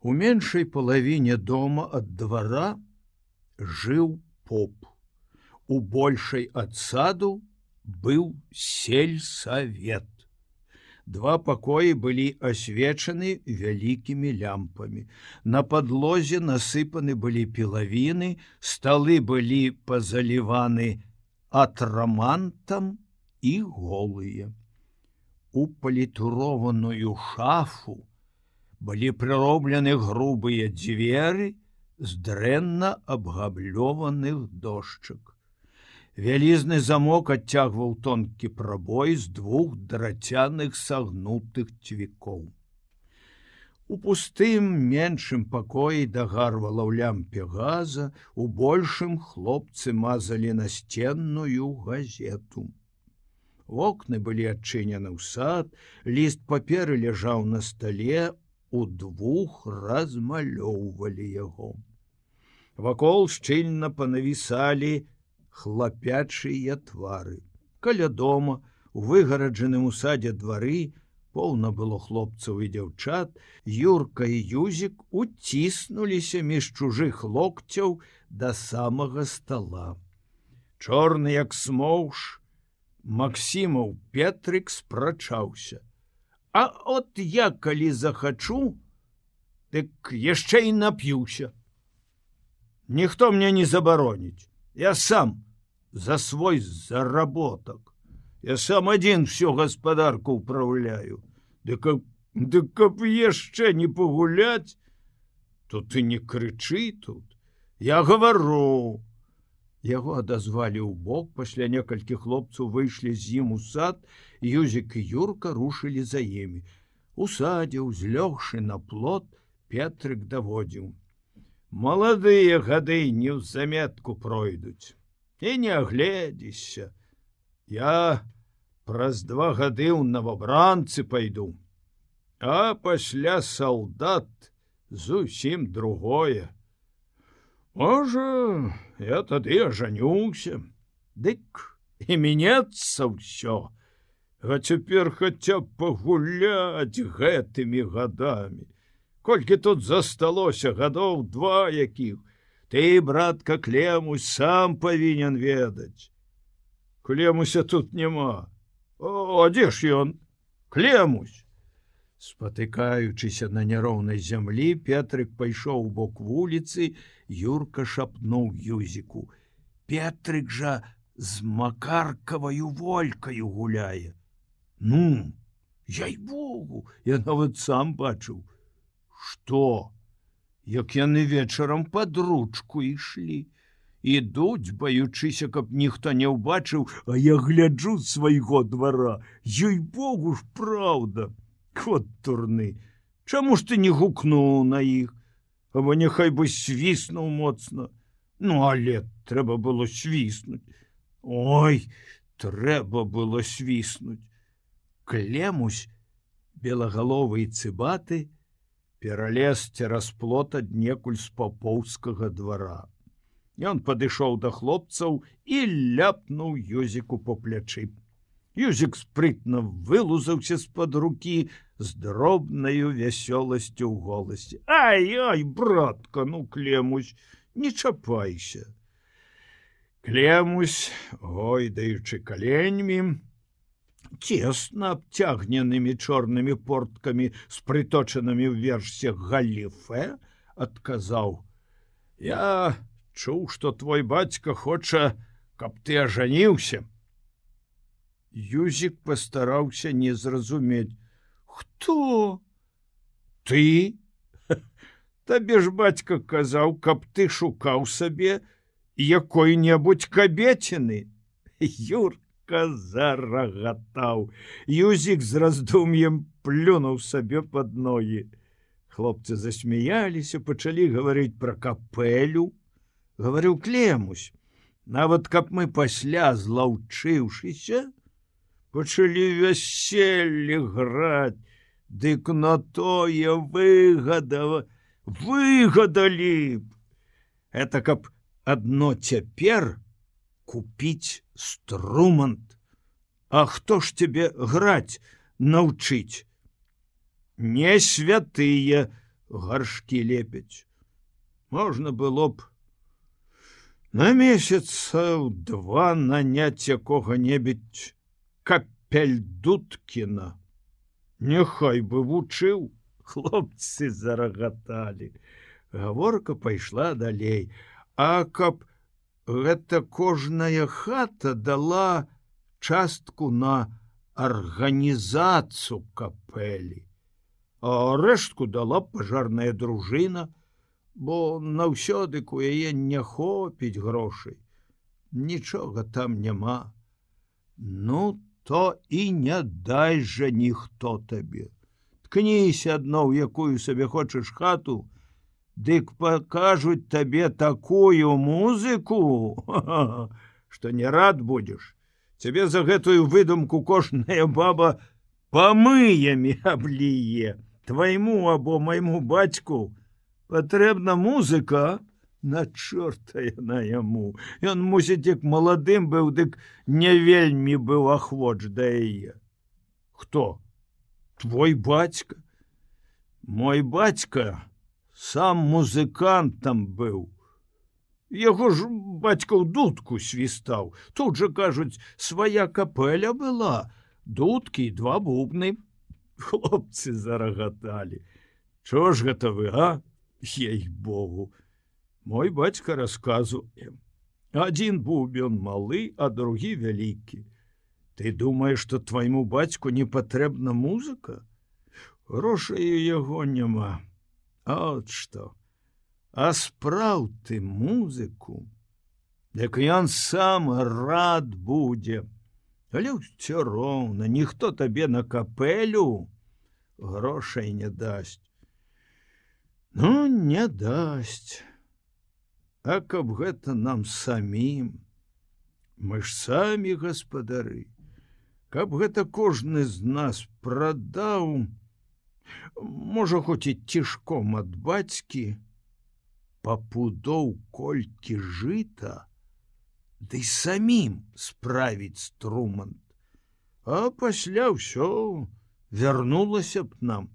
У меншай палавіне дома ад двара жыў поп. У большай адсаду быў сельсавет. Два пакоі былі асвечаны вялікімі лямпамі. На падлозе насыпаны былі пілавіны, сталы былі пазаліваны атрамантам і голыя. У палітурованую шафу былі прыроблены грубыя дзверы з дрэнна абгаблёваных дошчак. Вялізны замок адцягваў тонкі прабой з двух драцяных сагнутых цвікоў. У пустым меншым пакоі дагарвала ў лямпе газа, у большым хлопцы мазалі насценную газету. Вокны былі адчынены ў сад, ліст паперы ляжаў на стале, удвух размалёўвалі яго. Вакол шчыльна панавісалі хлапячыя твары. Каля дома, у выгараджаным у садзе двары, поўна было хлопцаў і дзяўчат, Юрка і юзік уціснуліся між чужых локцяў да самага стола. Чорны як смоўш, Максімаў Петрык спрачаўся. А от я калі захачу, дык яшчэ і нап'юся. Ніхто мне не забароніць. Я сам за свой заработак. Я сам адзін всю гаспадарку ўпраўляю. Ды каб, ды каб яшчэ не пагуляць, то ты не крычы тут. Я гавару, Яго адазвалі ў бок, пасля некалькі хлопцаў выйшлі з ім у сад, Юзік і Юрка рушылі за імі. У садзе, узлёгшы на плот, Петрык даводзіў. Маладыя гады не ў заметку пройдуць. І не агледзішся. Я праз два гады ў новобранцы пайду. А пасля салдат зусім другое. Можа, я тады ажанюўся, Дык і меняцца ўсё. А цяпер хаця пагуляць гэтымі гадамі. Колькі тут засталося гадоў два якіх, ты, братка клемусь сам павінен ведаць. Клемуся тут няма. О, дзе ж ён? Клемусь спотыкаючыся на няроўнай зямлі петрык пайшоў у бок вуліцы юрка шапнуў юзіку петрык жа з макаркаваю волькаю гуляе ну я богу я нават сам бачыў что? Як яны вечарам под ручку ішлі ідуць баючыся каб ніхто не ўбачыў а я гляджу свайго двара. Ёй богу ж праўда кот турны Чаму ж ты не гукнуў на іх або няхай бы свіснуў моцна Ну але трэба было свіснуть Ой трэба было свіснуть клемусь белагаловы цыбаты пералез цераз плота днекуль з папоўскага двара Ён падышоў да хлопцаў і ляпнуў ёзіку по плячы Юзік спрытна вылузаўся з-пад рукі з дробнаю вясёласцю ў голасці. Ай-ой, братка, ну клемусь, не чапайся. Клемусь, гойдаючы каленьмі, цесна абцягненымі чорнымі порткамі з прыточанымі ў версях галіфе, адказаў: « Я чуў, што твой бацька хоча, каб ты ажаніўся. Юзік пастараўся не зразумець хто ты? Табе ж бацька казаў каб ты шукаў сабе якой-небудзь кабеціны юрка зарагатаў. Юзік з раздум'ем плюнуў сабе под ногі. Хлопцы засмяяліся пачалі гаварыць пра капелю гаварыў клемусь нават каб мы пасля злаўчыўшыся пачалі вяселле граць, Дык на тое выгадава выгадалі б. Это каб адно цяпер купіць струмант. А хто ж тебе граць научыць? Не святые гаршкі лепяць можна было б на месяцаў два наняць якога-небудзь капельдуткіна. Няхай бы вучыў. Хлопцы зарагаталі. Гаворка пайшла далей. А каб гэта кожная хата дала частку на арганізацыю капелі а рэштку дала пажарная дружына бо наўсёдык у яе не хопіць грошай. Нічога там няма. Ну то і не дай жа ніхто табе ткніся адно ў якую сабе хочаш хату Дык пакажуць табе такую музыку, што не рад будзеш. Цябе за гэтую выдумку кожная баба памыямі абліе. Твайму або майму бацьку патрэбна музыка, на чорта яна яму. Ён мусіць як маладым быў, дык не вельмі быў ахвоч да яе. Хто? Твой бацька? Мой бацька, сам музыкантам быў. Яго ж бацькаў дудку свістаў. Тут жа кажуць, свая капэля была, дудкі і два бубны. Хлопцы зарагаталі. Чо ж гэта вы, а? Ей Богу. Мой бацька расказуе. Адзін бубен малы, а другі вялікі. Ты думаеш, што твайму бацьку не патрэбна музыка? Грошаю яго няма от что а спраў ты музыку як ён сам рад будзе але ўсё роўна ніхто табе на капелю грошай не дасць ну не дасць а каб гэта нам самім. Мы ж самі гаспадары. Каб гэта кожны з нас прадаў можа хоць і цішком ад бацькі папудоў колькі жыта ды самім справіць струмант. А пасля ўсё вярнулася б нам.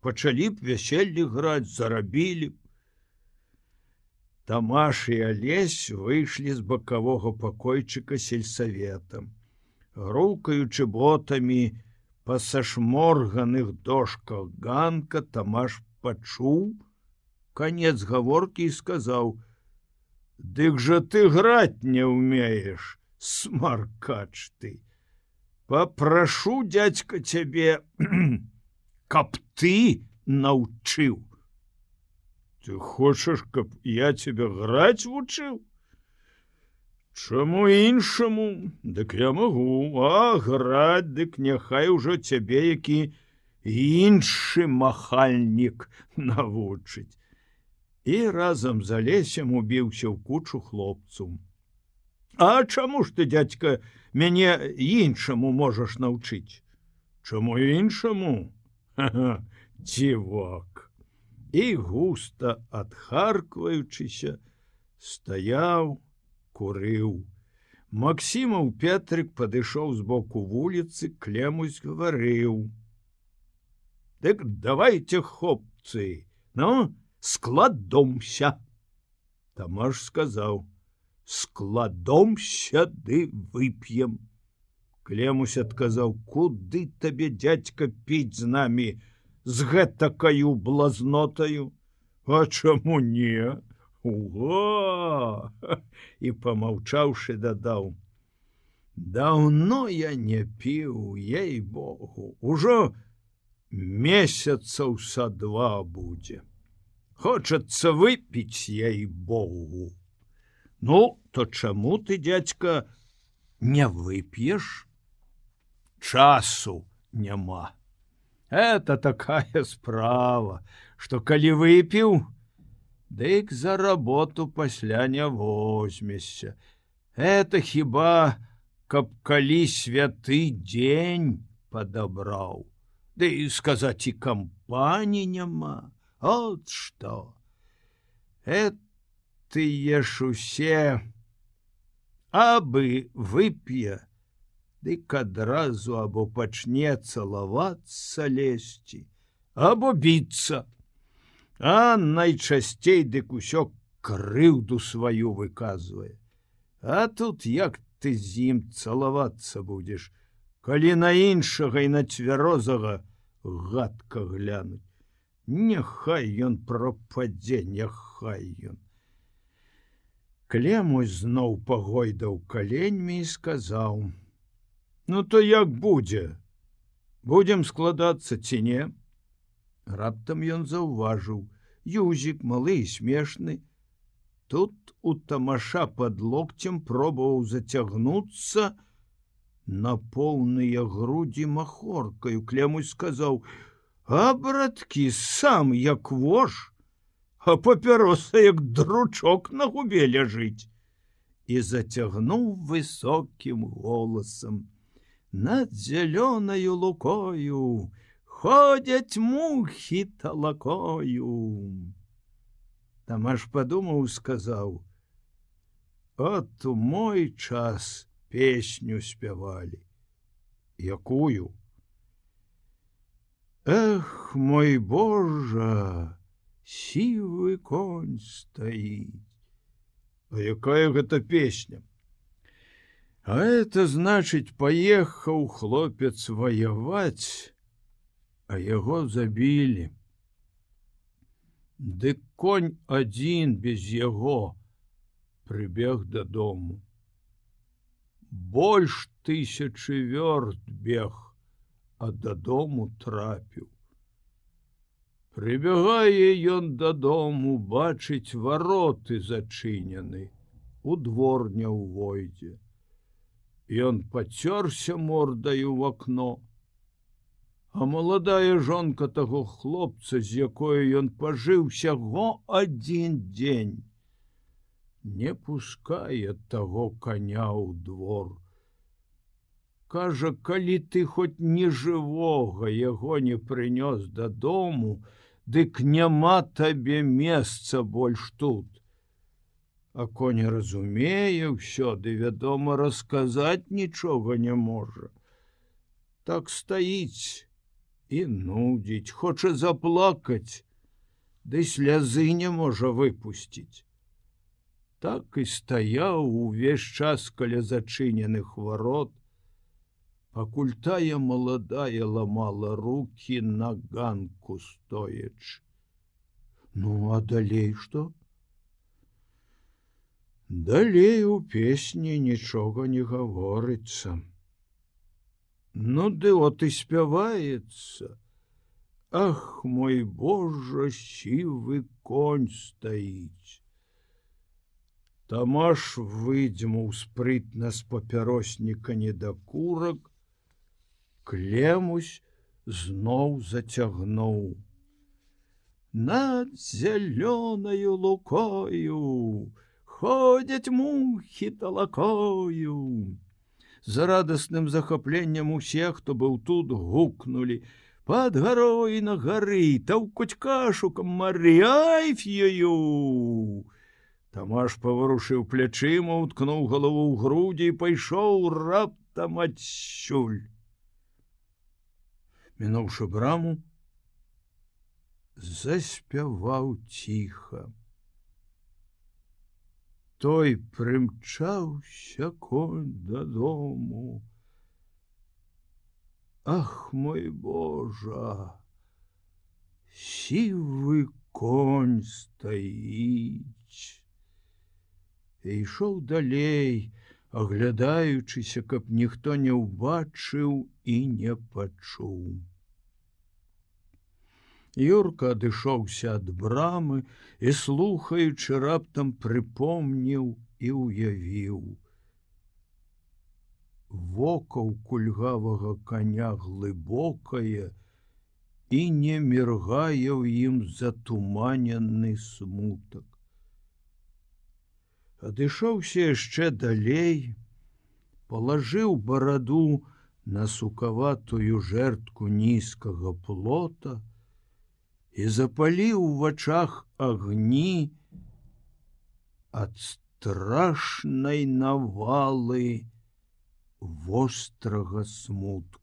Пачалі б вяселлі граць зарабілі б Тамаш і алесь выйшлі з бакавога пакойчыка сельсаветам грукаючы ботамі па сашморганых дошках ганка тамаш пачуў конец гаворкі і сказаў: « Дык жа ты граць не ўмееш, смаркач ты. Папрашу дядька цябе, каб ты наўчыў. Ты хочаш, каб я цябе граць вучыў? Чаму іншаму, Дык я магу, а граць, дык няхай ужо цябе які іншы махальнік навучыць. І разам за лесем убіўся ў кучу хлопцу. А чаму ж ты, дядька, мяне іншаму можаш навчыць? Чаму іншаму? Цівак. І густа адхаркваючыся, стаяў, курыў. Максімаў Петрык падышоў з боку вуліцы, клемусь гаварыў. Дык давайте хлопцы, ну, складомся. Тамаш сказаў: складомся ды вып'ем. Клемусь адказаў, куды табе дядька піць з намі з гэтакаю блазнотаю, А чаму не? Уго! і помаўчаўшы дадаў: Даўно я не піў ей Богу, ужо месяцаў са два будзе. Хочацца выпіць ей Богу. Ну, то чаму ты, дядька, не вып'еш? Часу няма. Это такая справа, што калі выпіў, Дык за работу пасля не возьмешся. Это хіба, каб калі святы дзень падабраў. Ды і сказаць і кампані няма, от што. ты еш усе, абы вып'е, Дык адразу або пачне цалавацца лезці, або біцца А найчасцей дык усё крыўду сваю выказвае. А тут як ты з ім цалавацца будзеш, калі на іншага і на цвярозага гадка глянуць. Няхай ён прападзе, няхай ён. Клемусь зноў пагойдаў каленьмі і сказаў: « Ну то як будзе? Будзем складацца ці не? Раптам ён заўважыў: Юзік малы і смешны. Тут у тамаша под локцем пробаваў зацягнуцца на поўныя грудзі махоркаю клемусь сказаў: « А браткі сам як вож, а папяроса як дручок на губе ляжыць і зацягнуў высокім голасам над зялёнаю лукою ходзяць мухі талакою. Тамаш падумаў, сказаў: От у мой час песню спявалі, якую. Эх, мой Божа, сівы конь стаіць. А якая гэта песня? А это значыць, паехаў хлопец ваяваць, а яго забілі. Дык конь адзін без яго прыбег дадому. Больш тысячы вёрт бег, а дадому трапіў. Прыбягае ён дадому, бачыць вароты зачынены, у дворня ўвойдзе. Ён пацёрся мордаю в окно. А маладая жонка таго хлопца, з якой ён пажыў сяго адзін дзень, не пускае таго коня ў двор. Кажа, калі ты хоць не жывога яго не прынёс дадому, дык няма табе месца больш тут а коні разумее ўсё ды вядома расказаць нічога не можа. Так стаіць і нудзіць хоча заплакаць ды слязы не можа выпусціць. Так і стаяў увесь час каля зачыненых варот. Пакуль тая маладая ламала руки на ганку стоячы. Ну а далей что Далей у песні нічога не гаворыцца. Ну ды от і спяваецца. Ах мой Божа сівы конь стаіць. Тамаш выдзьмуў спрытна з папяросніка недакурак, Клемусь зноў зацягнуў. Над зялёнаю лукою, ходзяць мухі талакою. За радасным захапленнем усе, хто быў тут гукнули, под гарой на гары таўкуць кашу камарыяйфію. Тамаш паварушыў плячыма, уткнуў галаву ў грудзі і пайшоў раптам адсюль. Мінуўшы браму, заспяваў ціха той прымчаўся конь дадому. Ах мой Божа, сівы конь стаіць. ішоў далей, аглядаючыся, каб ніхто не ўбачыў і не пачуў. Юрка адышоўся ад брамы і слухаючы раптам прыпомніў і ўявіў. Вока ў кульгавага коня глыбокае і не міргае ў ім затуманенны смутак. Адышоўся яшчэ далей, палажыў бараду на сукаватую жертку нізкага плота, і запаліў у вачах агні ад страшнай навалы вострага смутку.